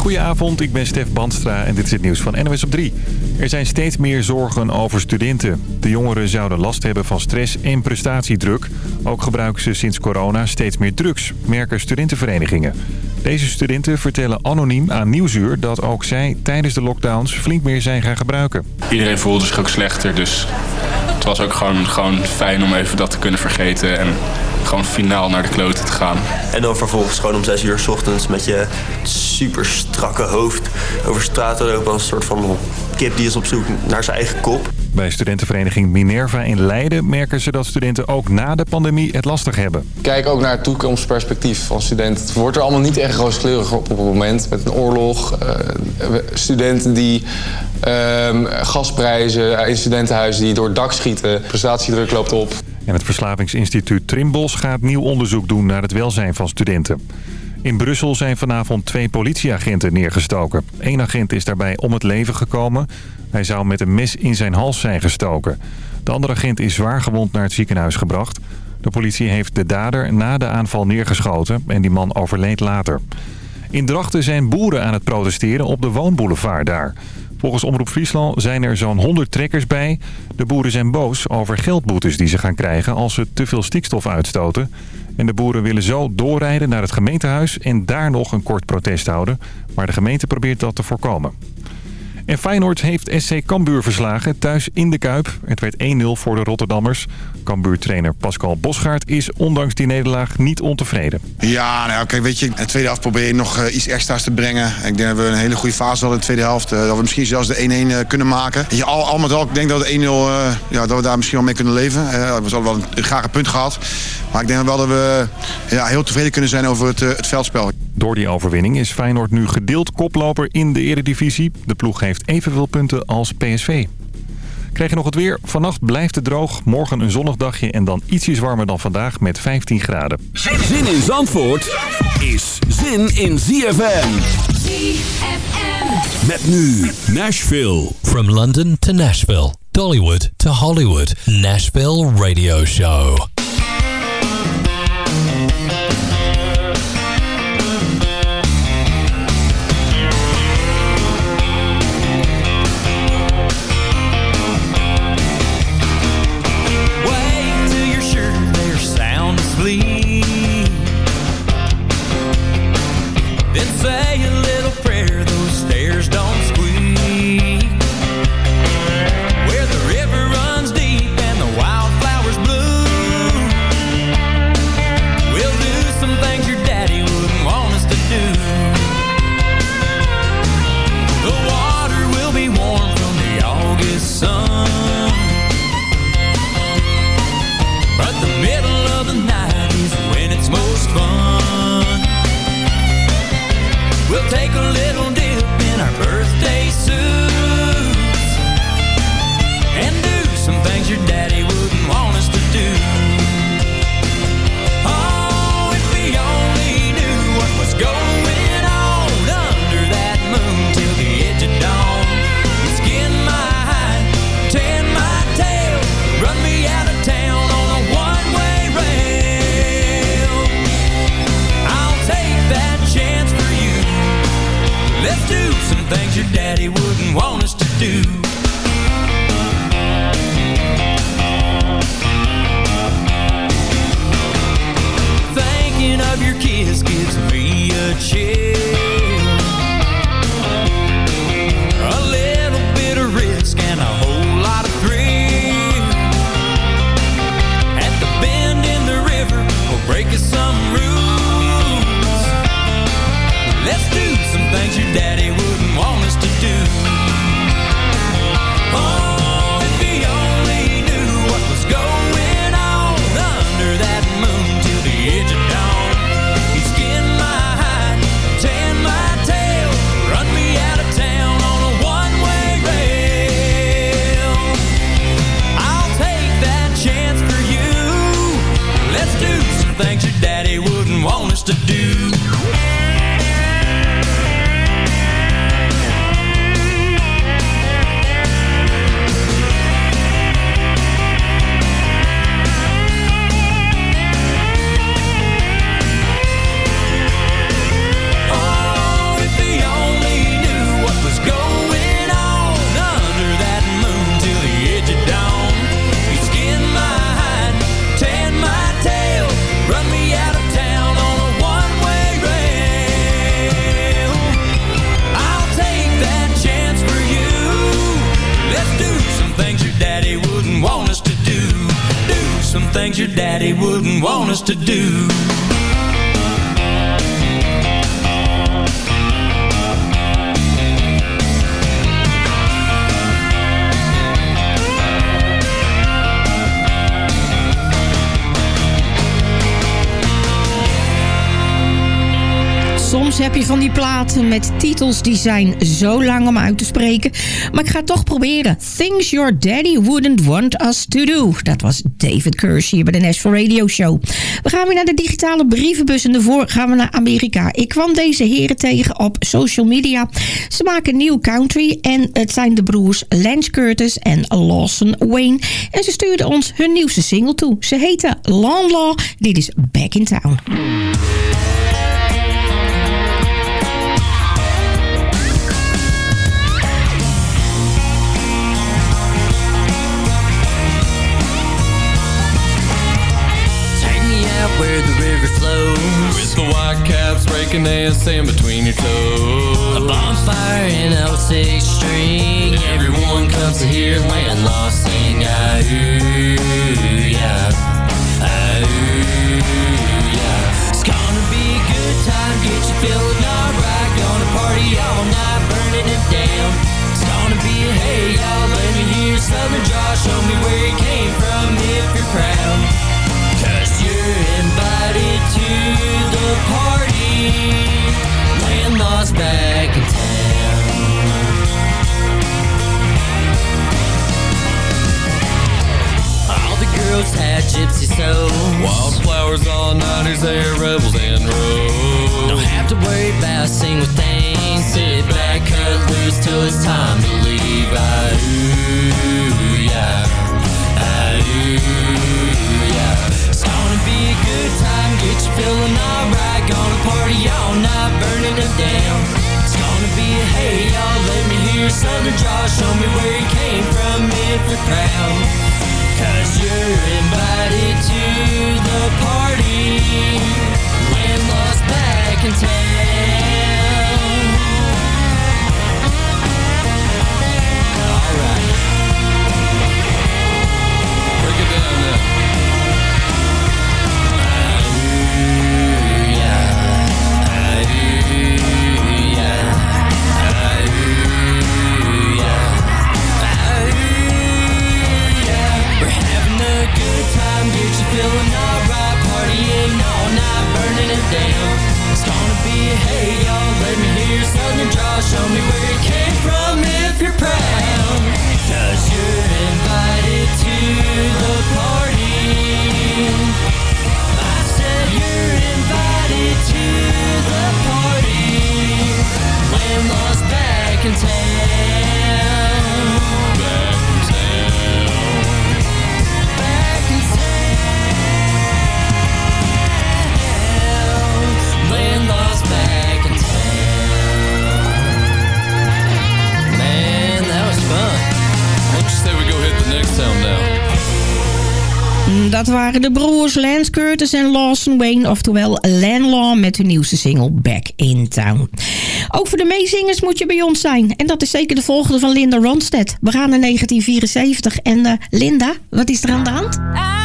Goedenavond, ik ben Stef Bandstra en dit is het nieuws van NOS op 3. Er zijn steeds meer zorgen over studenten. De jongeren zouden last hebben van stress en prestatiedruk. Ook gebruiken ze sinds corona steeds meer drugs, merken studentenverenigingen. Deze studenten vertellen anoniem aan Nieuwsuur dat ook zij tijdens de lockdowns flink meer zijn gaan gebruiken. Iedereen voelde zich ook slechter, dus het was ook gewoon, gewoon fijn om even dat te kunnen vergeten en gewoon finaal naar de kloten te gaan. En dan vervolgens gewoon om 6 uur s ochtends met je super strakke hoofd over straat te lopen als een soort van kip die is op zoek naar zijn eigen kop. Bij studentenvereniging Minerva in Leiden merken ze dat studenten ook na de pandemie het lastig hebben. Kijk ook naar het toekomstperspectief van studenten. Het wordt er allemaal niet echt rooskleurig op op het moment. Met een oorlog, uh, studenten die uh, gasprijzen in studentenhuizen die door het dak schieten. Prestatiedruk loopt op. En het Verslavingsinstituut Trimbos gaat nieuw onderzoek doen naar het welzijn van studenten. In Brussel zijn vanavond twee politieagenten neergestoken. Eén agent is daarbij om het leven gekomen. Hij zou met een mes in zijn hals zijn gestoken. De andere agent is zwaar gewond naar het ziekenhuis gebracht. De politie heeft de dader na de aanval neergeschoten en die man overleed later. In Drachten zijn boeren aan het protesteren op de woonboulevard daar. Volgens Omroep Friesland zijn er zo'n 100 trekkers bij. De boeren zijn boos over geldboetes die ze gaan krijgen als ze te veel stikstof uitstoten. En de boeren willen zo doorrijden naar het gemeentehuis en daar nog een kort protest houden. Maar de gemeente probeert dat te voorkomen. En Feyenoord heeft SC Cambuur verslagen thuis in de Kuip. Het werd 1-0 voor de Rotterdammers. Cambuur-trainer Pascal Bosgaard is ondanks die nederlaag niet ontevreden. Ja, nou, kijk, weet je, in de tweede helft probeer je nog uh, iets extra's te brengen. Ik denk dat we een hele goede fase hadden in de tweede helft. Uh, dat we misschien zelfs de 1-1 uh, kunnen maken. Je, al, al met al, ik denk dat de 1-0, ja, dat we daar misschien wel mee kunnen leven. we hadden wel een, een graag punt gehad. Maar ik denk wel dat we ja, heel tevreden kunnen zijn over het, het veldspel. Door die overwinning is Feyenoord nu gedeeld koploper in de eredivisie. De ploeg heeft evenveel punten als PSV. Krijg je nog het weer? Vannacht blijft het droog. Morgen een zonnig dagje en dan ietsjes warmer dan vandaag met 15 graden. Zin in Zandvoort is zin in ZFM. ZFM. Met nu Nashville. From London to Nashville. Dollywood to Hollywood. Nashville Radio Show. things your daddy wouldn't want us to do. Soms heb je van die platen met titels die zijn zo lang om uit te spreken. Maar ik ga toch proberen. Things Your Daddy Wouldn't Want Us To Do. Dat was David Kirsch hier bij de Nashville Radio Show. We gaan weer naar de digitale brievenbus en daarvoor gaan we naar Amerika. Ik kwam deze heren tegen op social media. Ze maken nieuw country en het zijn de broers Lance Curtis en Lawson Wayne. En ze stuurden ons hun nieuwste single toe. Ze heten Long Law. Dit is Back in Town. Caps breaking and sand between your toes. A bonfire in Osage String. Everyone comes to hear Landlaw sing. Ah-ooh, yeah. Ah-ooh, yeah. It's gonna be a good time, get you feeling alright. Gonna party all night, burning it down. It's gonna be a hey y'all, let me hear Southern draw. Show me where you came from if you're proud. Cause you're invited to the party Landlaw's back in town. All the girls had gypsy soul Wildflowers, rebels, and roll Don't have to worry about a single thing. Sit back, cut loose till it's time to leave. Ah, ooh, yeah. Ah, ooh, feeling alright. Gonna party all night, burning it down. It's gonna be a hey y'all, let me hear your southern draw. Show me where you came from if you're proud waren de broers Lance Curtis en Lawson Wayne, oftewel Landlaw met hun nieuwste single Back in Town. Ook voor de meezingers moet je bij ons zijn. En dat is zeker de volgende van Linda Ronstadt. We gaan naar 1974 en eh, Linda, wat is er aan de hand?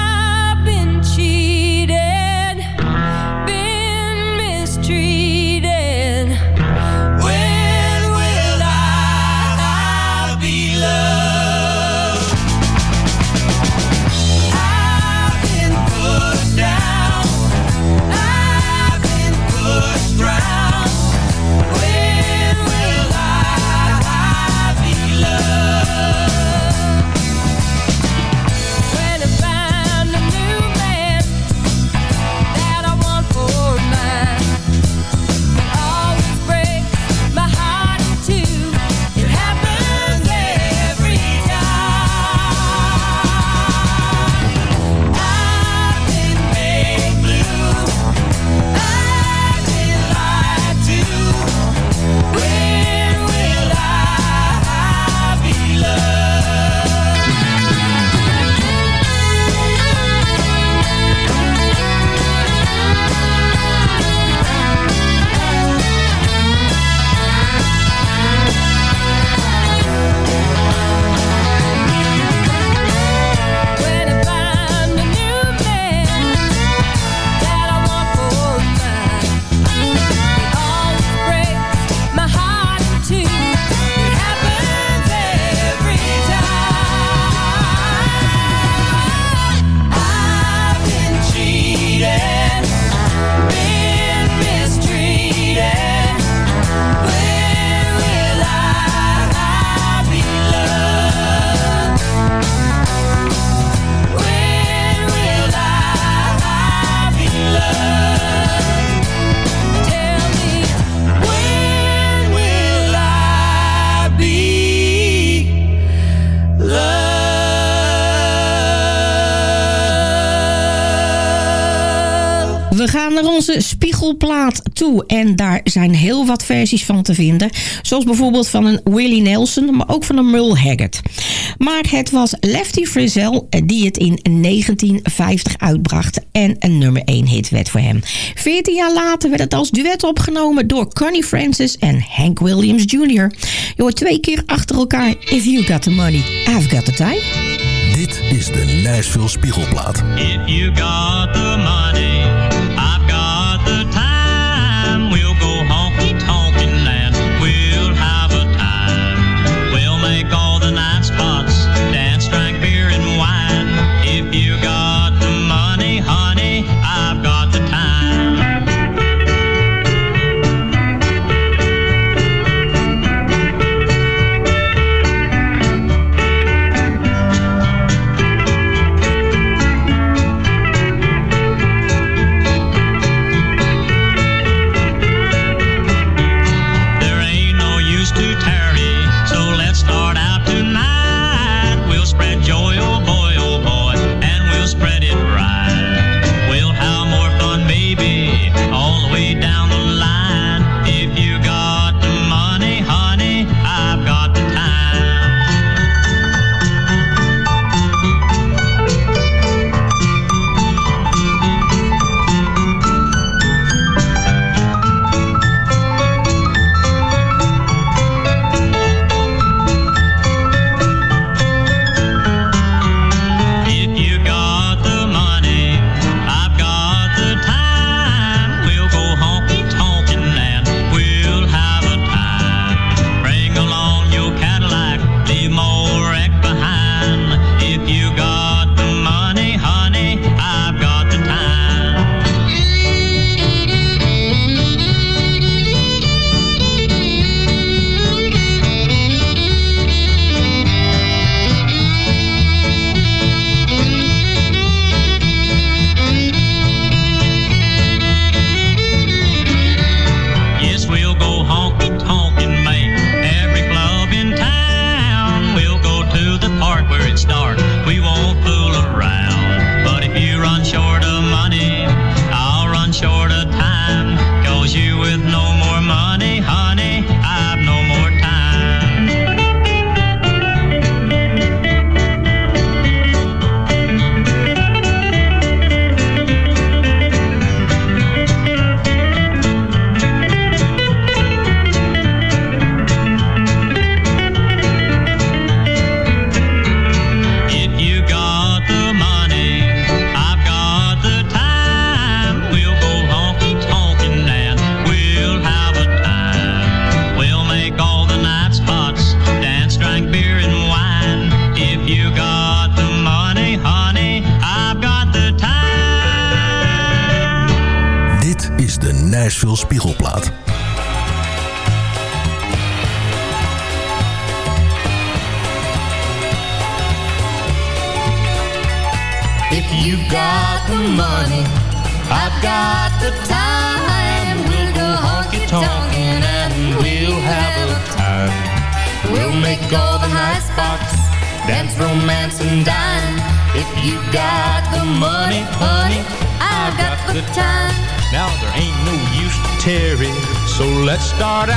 Onze spiegelplaat toe. En daar zijn heel wat versies van te vinden. Zoals bijvoorbeeld van een Willie Nelson, maar ook van een Merle Haggard. Maar het was Lefty Frizzell die het in 1950 uitbracht. En een nummer 1 hit werd voor hem. 14 jaar later werd het als duet opgenomen door Connie Francis en Hank Williams Jr. Je hoort twee keer achter elkaar If You Got The Money, I've Got The Time. Dit is de Nashville Spiegelplaat. If you got the money,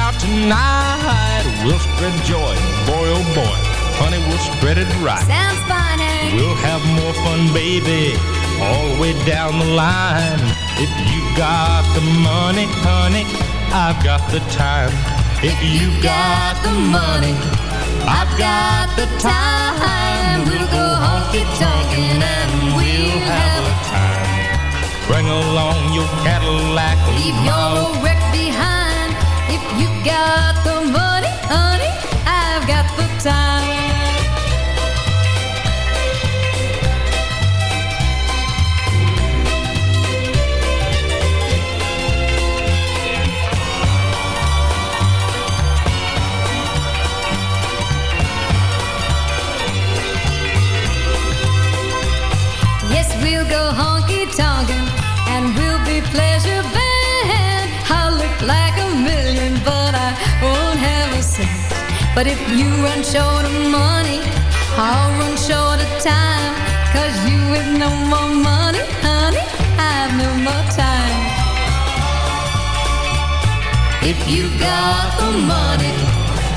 out tonight. We'll spread joy, boy oh boy, honey, we'll spread it right. Sounds Hank. We'll have more fun, baby, all the way down the line. If you've got the money, honey, I've got the time. If you've got the money, I've got the time. We'll go honky tonkin' and we'll have a time. Bring along your Cadillac. Leave your. If you got the money, honey, I've got the time. Yes, we'll go honky tonkin' But if you run short of money, I'll run short of time. Cause you with no more money, honey, I have no more time. If you got the money,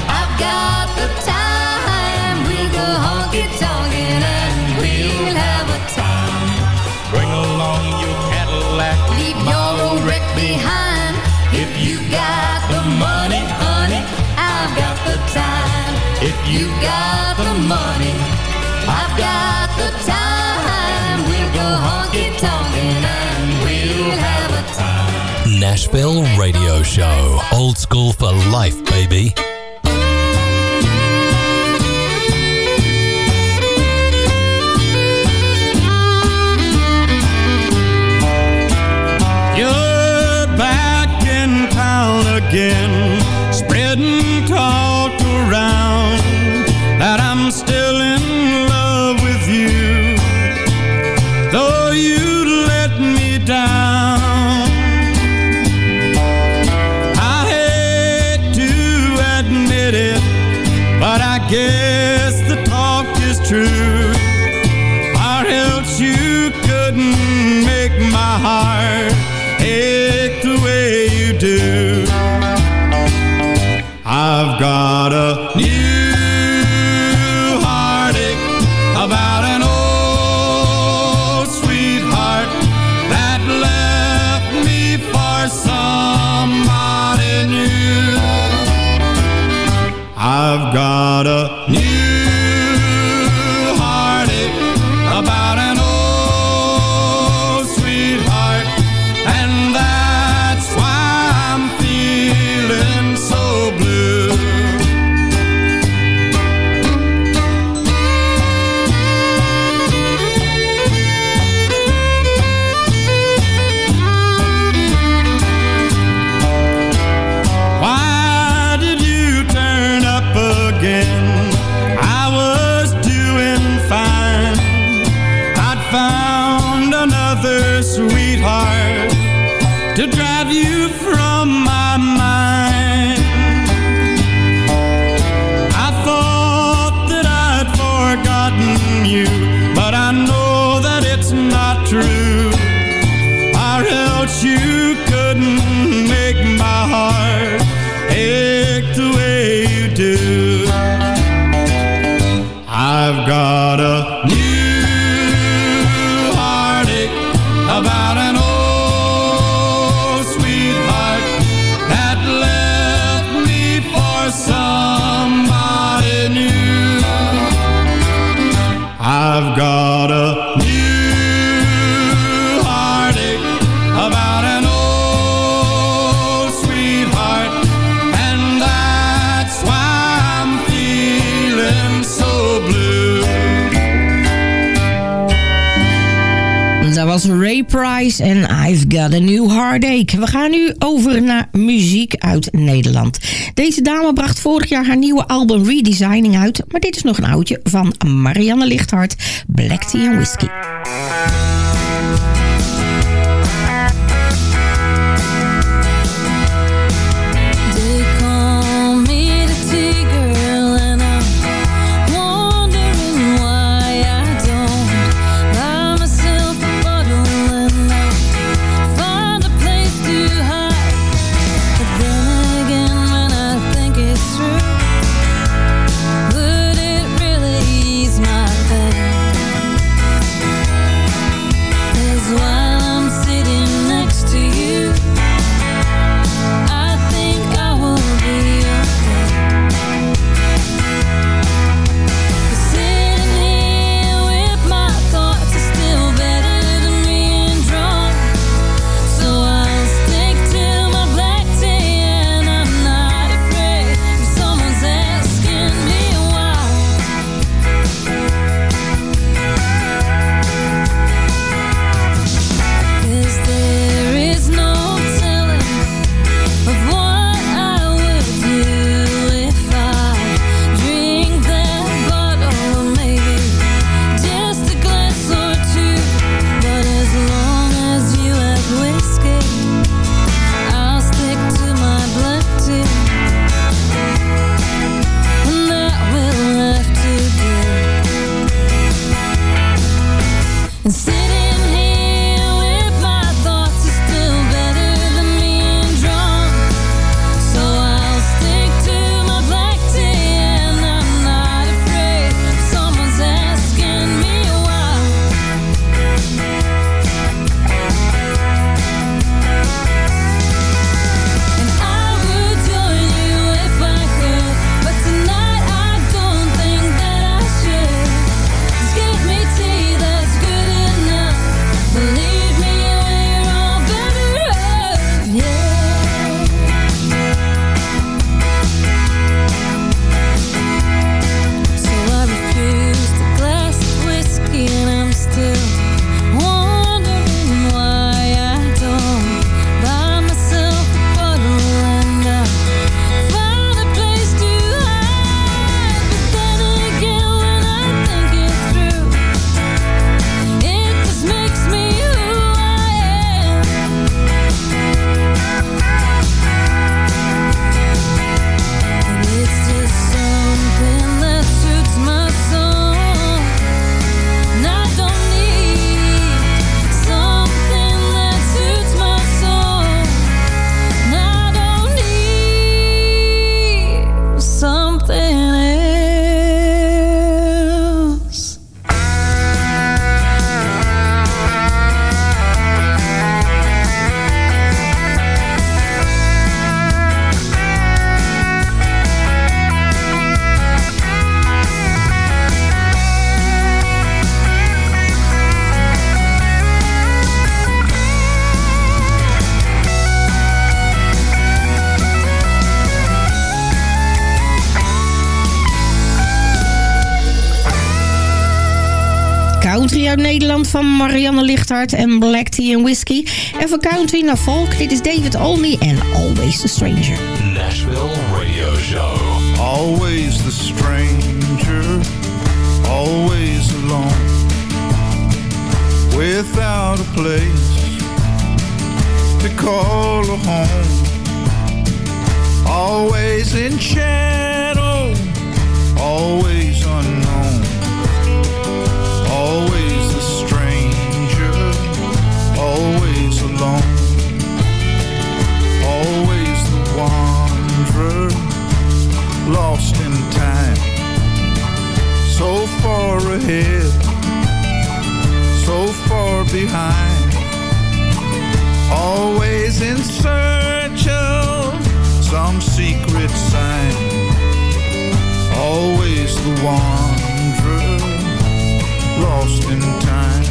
I've got the time. We'll go honky tonkin' and we'll have a time. Bring along your Cadillac. Leave your old wreck behind. If you got the money, time. If you got the money, I've got the time. We'll go honky tonkin' and we'll have a time. Nashville Radio Show. Old school for life, baby. You're back in town again, the way you do. I've got a En I've Got a New Heartache. We gaan nu over naar muziek uit Nederland. Deze dame bracht vorig jaar haar nieuwe album Redesigning uit. Maar dit is nog een oudje van Marianne Lichthart, Black Tea and Whiskey. van Marianne Lichthart en Black Tea and Whiskey. En van country naar volk dit is David Olney en Always the Stranger. Nashville Radio Show. Always the stranger, always alone. Without a place to call a home. Always in shadow, always unknown alone. Always the wanderer Lost in time. So far ahead So far behind. Always in search of Some secret sign. Always the wanderer Lost in time.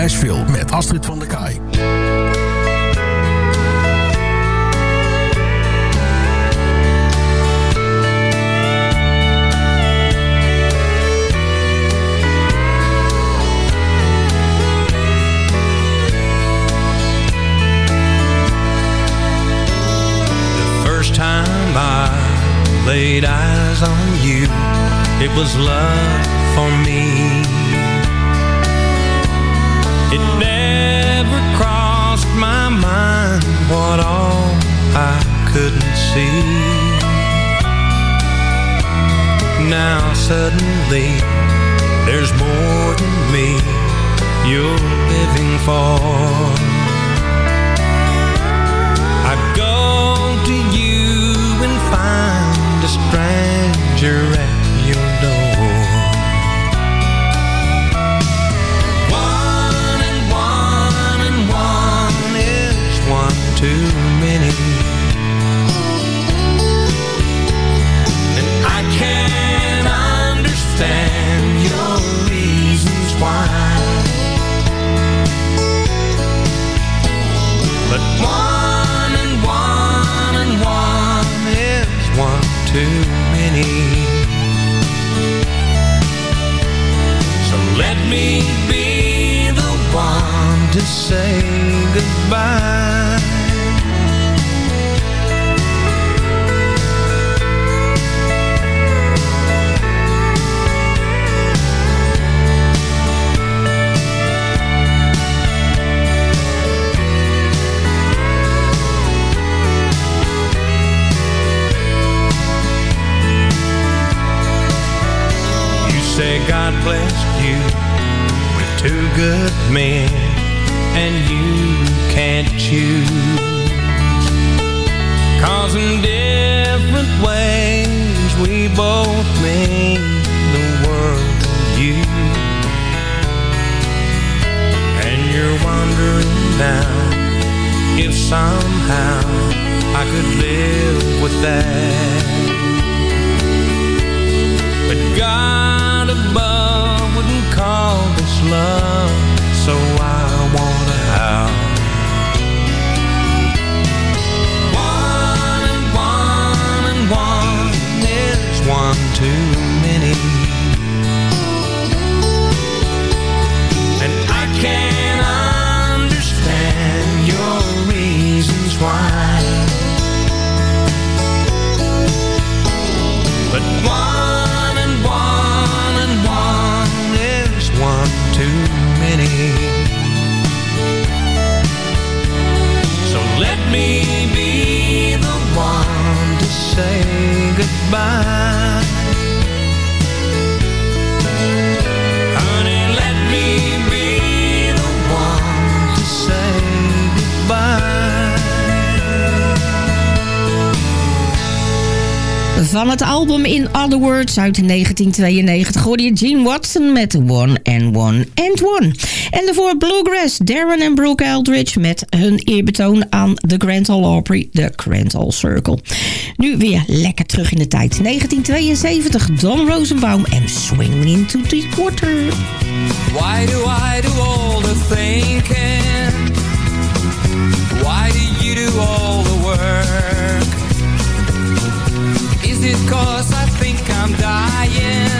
Nashville met Astrid van der Kaai. Laid eyes on you, it was love for me. I couldn't see. Now suddenly there's more than me you're living for. I go to you and find a stranger too many. So let me be the one to say goodbye. Blessed you with two good men and you can't choose. Cause in different ways we both mean the world to you. And you're wondering now if somehow I could live with that. Love, so I want a house. One and one and one is one too too many. So let me be the one to say goodbye. Honey, let me be the one to say goodbye. Van het album In Other Words uit 1992 hoorde je Gene Watson met One One and One. En daarvoor Bluegrass, Darren en Brooke Eldridge met hun eerbetoon aan de Grand Ole Opry, de Grand Ole Circle. Nu weer lekker terug in de tijd. 1972, Don Rosenbaum en Swing Into the Water. Why do I do all the thinking? Why do you do all the work? Is it cause I think I'm dying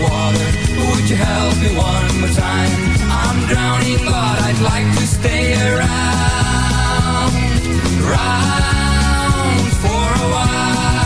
water Would you help me one more time? I'm drowning, but I'd like to stay around, around for a while.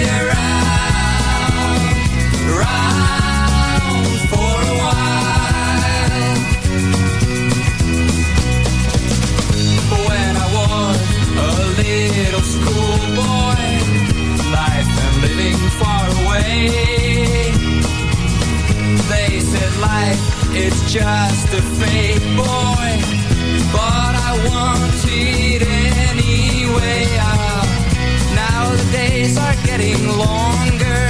They said life is just a fake boy, but I want it anyway. Ah, now the days are getting longer,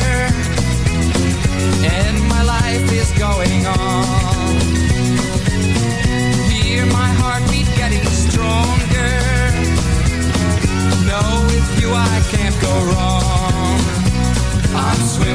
and my life is going on. Hear my heartbeat getting stronger. No, with you I can't go wrong.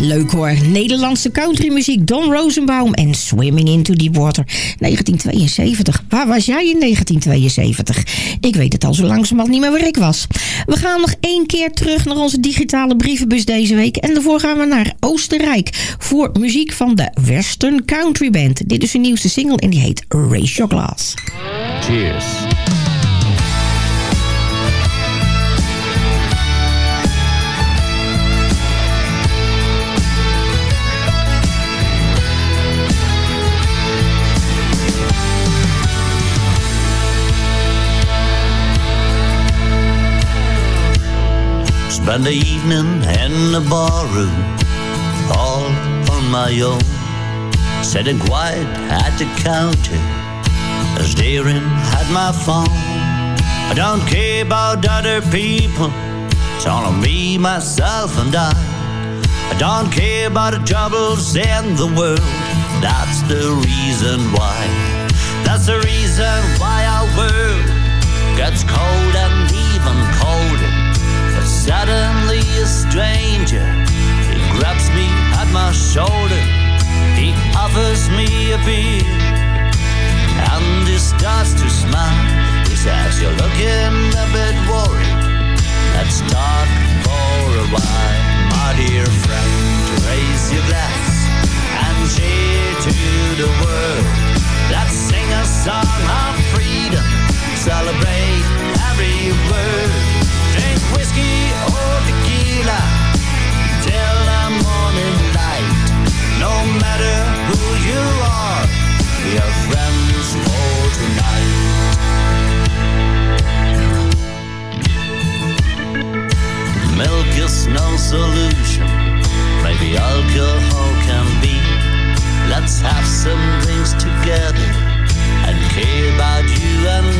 Leuk hoor. Nederlandse countrymuziek Don Rosenbaum en Swimming into Deep Water 1972. Waar was jij in 1972? Ik weet het al zo langzamerhand niet meer waar ik was. We gaan nog één keer terug naar onze digitale brievenbus deze week. En daarvoor gaan we naar Oostenrijk voor muziek van de Western Country Band. Dit is hun nieuwste single en die heet Raise Your Glass. Cheers. Spend the evening in the barroom, all on my own. Sitting quiet at the counter, as Darren had my phone. I don't care about other people, it's all on me, myself, and I. I don't care about the troubles in the world, that's the reason why. That's the reason why our world gets cold and. But suddenly a stranger, he grabs me at my shoulder. He offers me a beer, and he starts to smile. He says, You're looking a bit worried. Let's talk for a while, my dear friend. Raise your glass and cheer to the world. Let's sing a song of freedom, celebrate every word. Drink whiskey matter who you are, we are friends for tonight. Milk is no solution, maybe alcohol can be. Let's have some drinks together and care about you and me.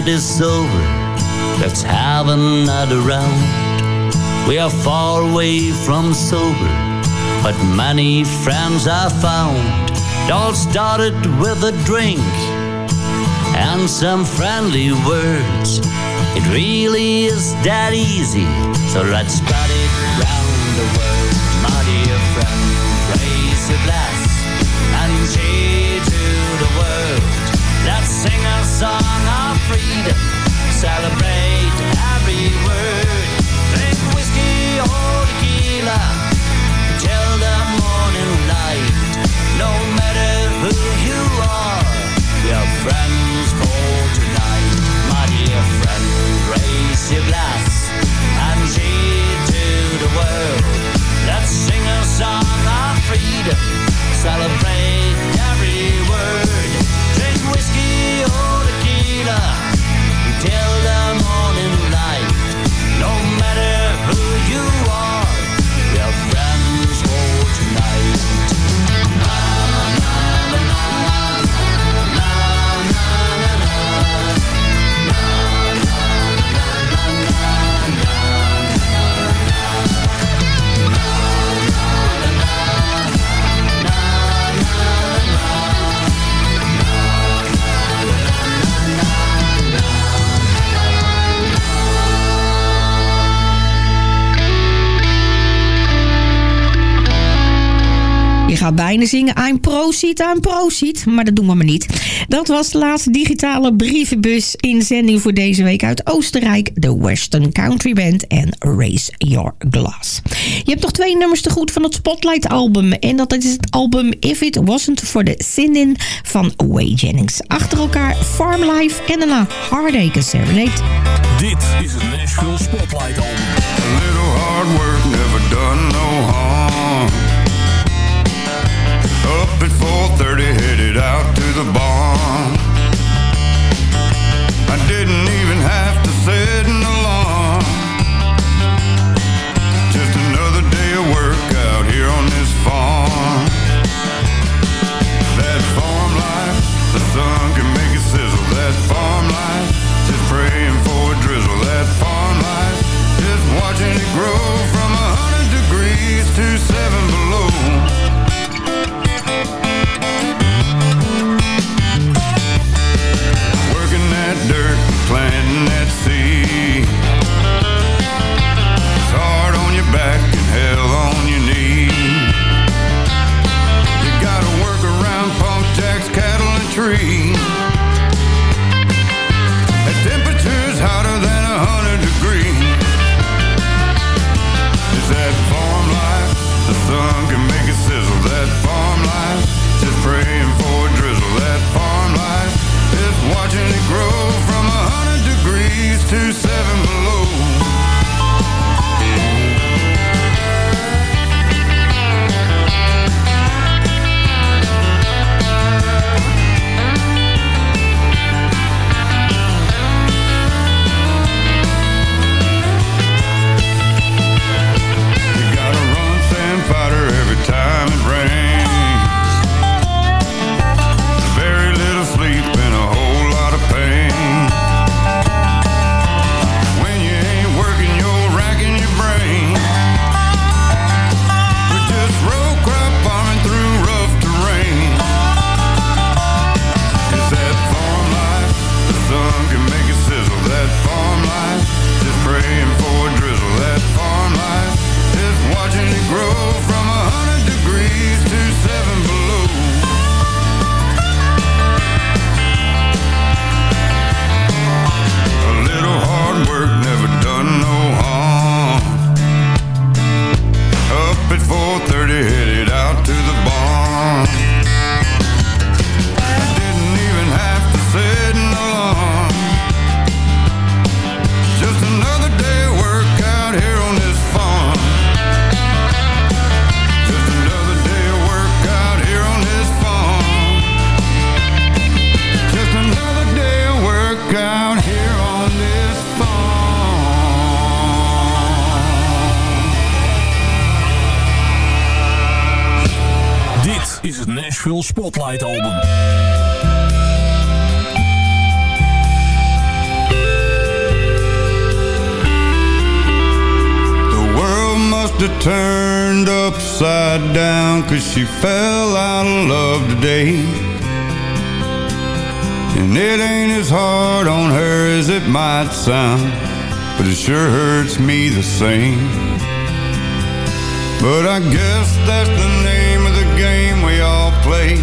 Night is over. Let's have another round. We are far away from sober, but many friends I found. It all started with a drink and some friendly words. It really is that easy, so let's spread it round the world. My dear friend, raise your glass and cheer to the world. Let's sing a song freedom, celebrate every word. Drink whiskey or tequila till the morning light. No matter who you are, we are friends for tonight. My dear friend, raise your glass and cheer to the world. Let's sing a song of freedom, celebrate Zingen I'm Proceed, I'm Proceed. Maar dat doen we maar niet. Dat was de laatste digitale brievenbus inzending voor deze week uit Oostenrijk. De Western Country Band en Raise Your Glass. Je hebt nog twee nummers te goed van het Spotlight album. En dat is het album If It Wasn't For The Sin van Way Jennings. Achter elkaar Farm Life en daarna Heartache Serenade. Dit is het Nashville Spotlight album. Out to the barn. Spotlight album. The world must have turned upside down Cause she fell out of love today And it ain't as hard on her as it might sound But it sure hurts me the same But I guess that's the name of the game we all play,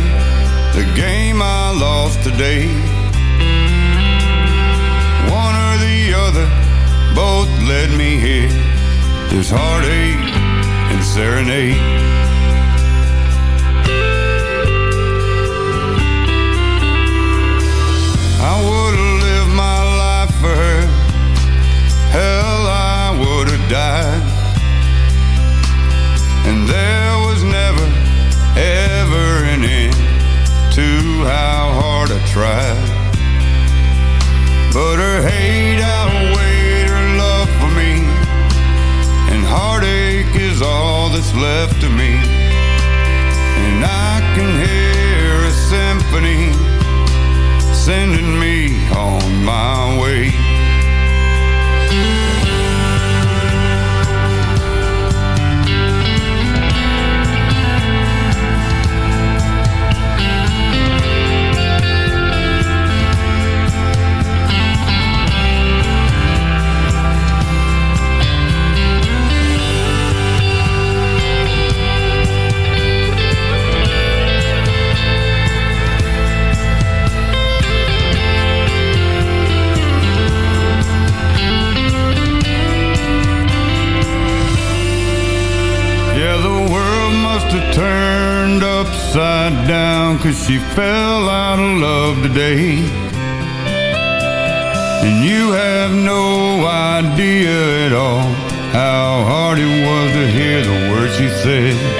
the game I lost today. One or the other, both led me here. This heartache and serenade. How hard I tried. But her hate outweighed her love for me. And heartache is all that's left of me. And I can hear a symphony sending me on my way. She fell out of love today. And you have no idea at all how hard it was to hear the words she said.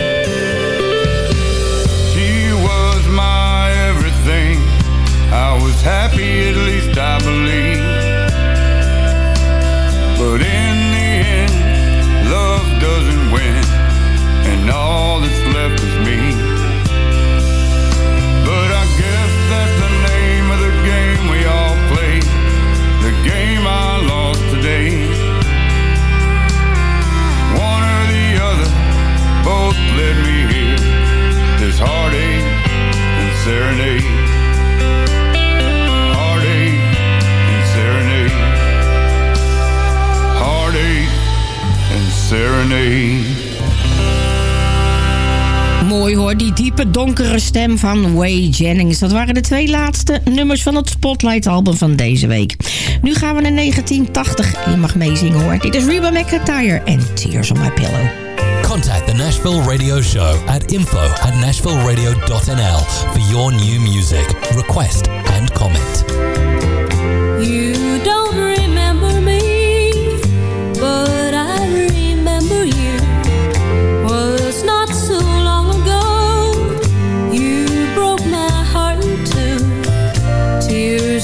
Donkere stem van Way Jennings. Dat waren de twee laatste nummers van het Spotlight-album van deze week. Nu gaan we naar 1980. Je mag meezingen hoor. Dit is Reba McIntyre en Tears on My Pillow. Contact the Nashville Radio Show at info at nashvilleradio.nl for your new music, request and comment.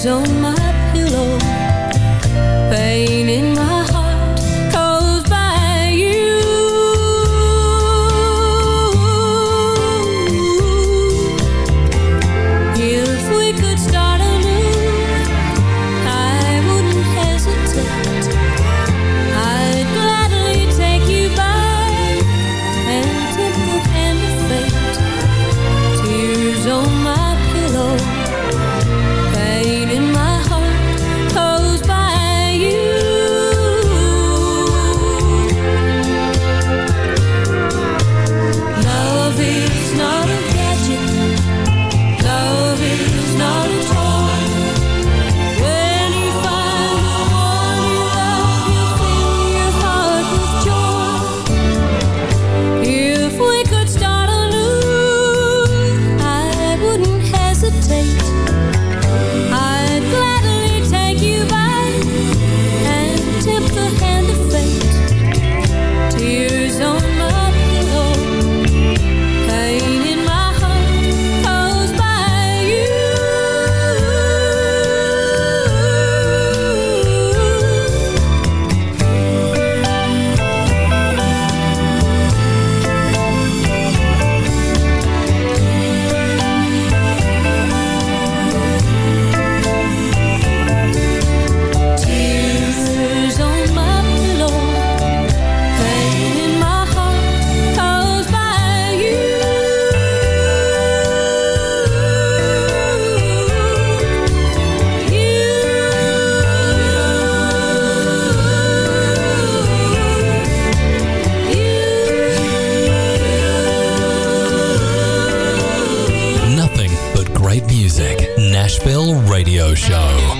Tears on Show.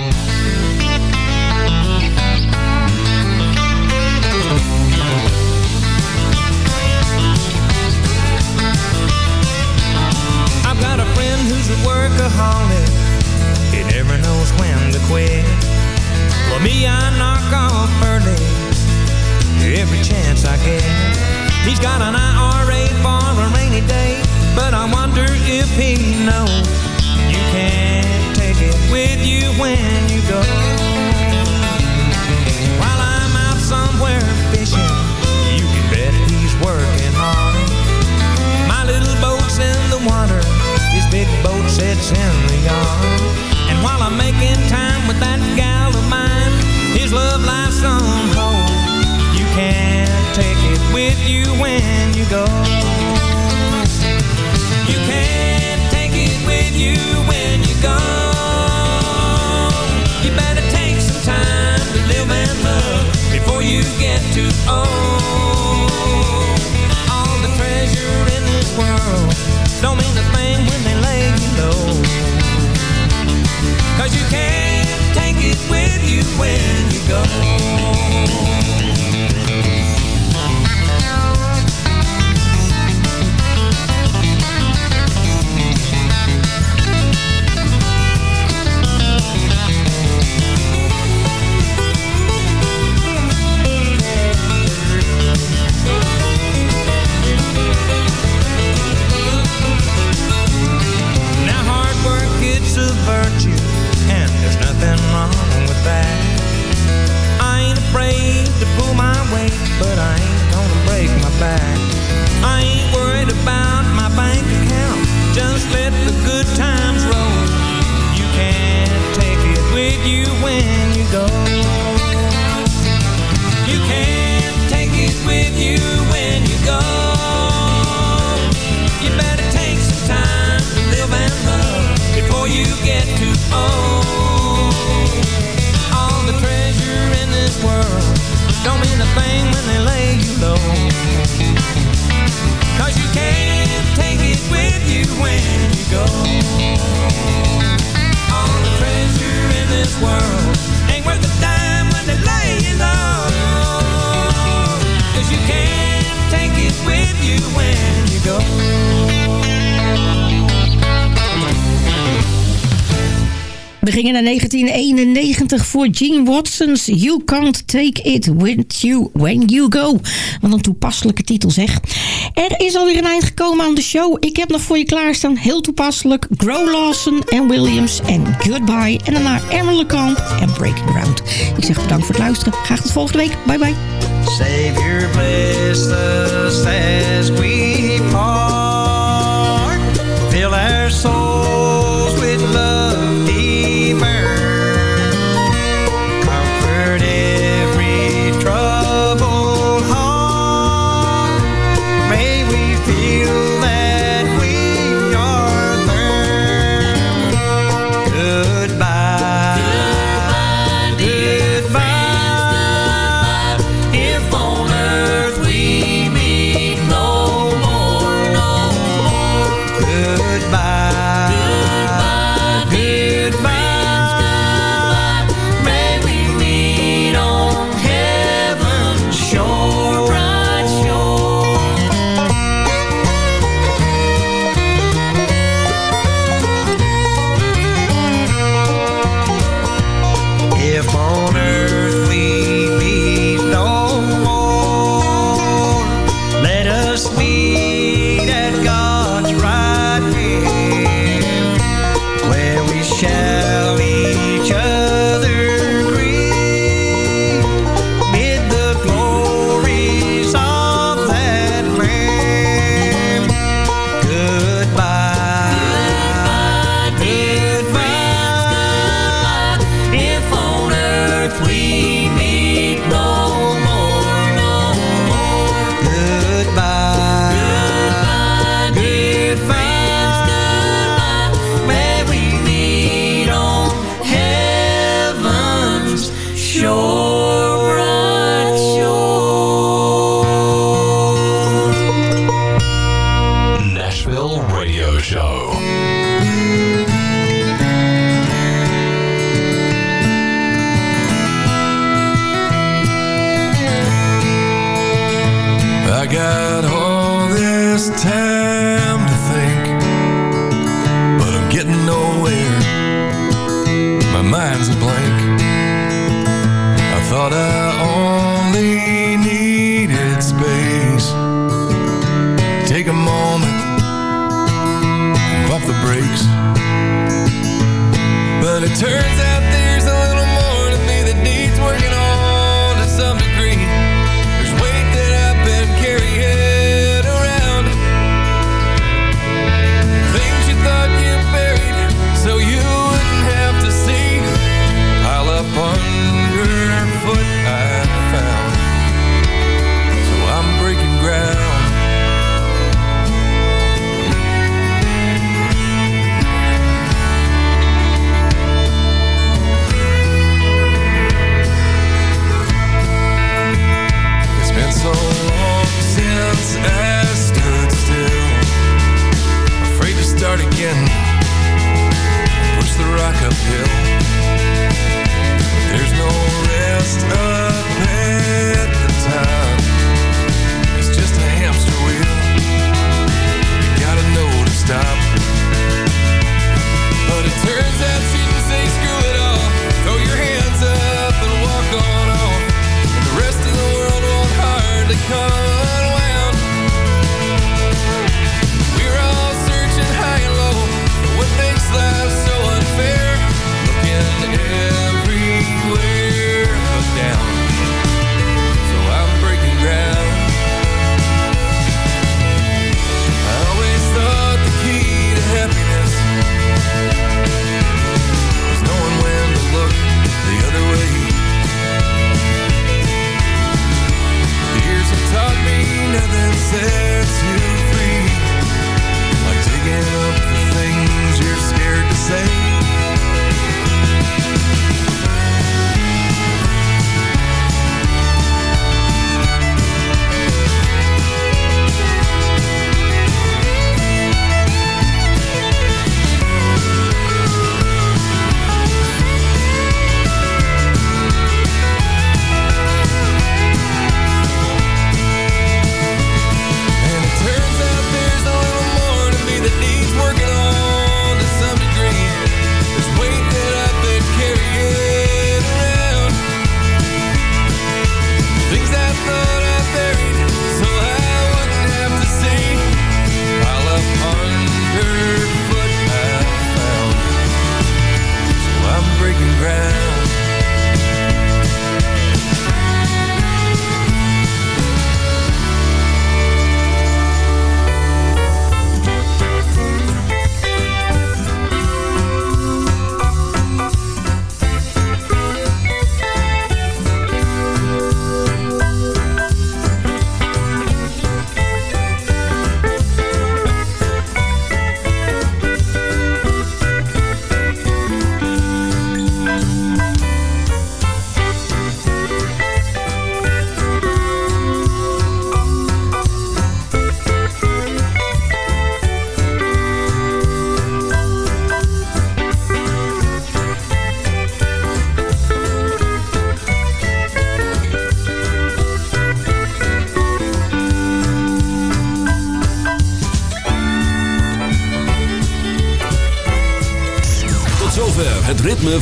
voor Gene Watson's You Can't Take It With You When You Go. Wat een toepasselijke titel zeg. Er is alweer een eind gekomen aan de show. Ik heb nog voor je klaarstaan, heel toepasselijk, Grow Lawson en Williams en Goodbye. En daarna Emily Kamp en Breaking Ground. Ik zeg bedankt voor het luisteren. Graag tot volgende week. Bye bye. Save your turns out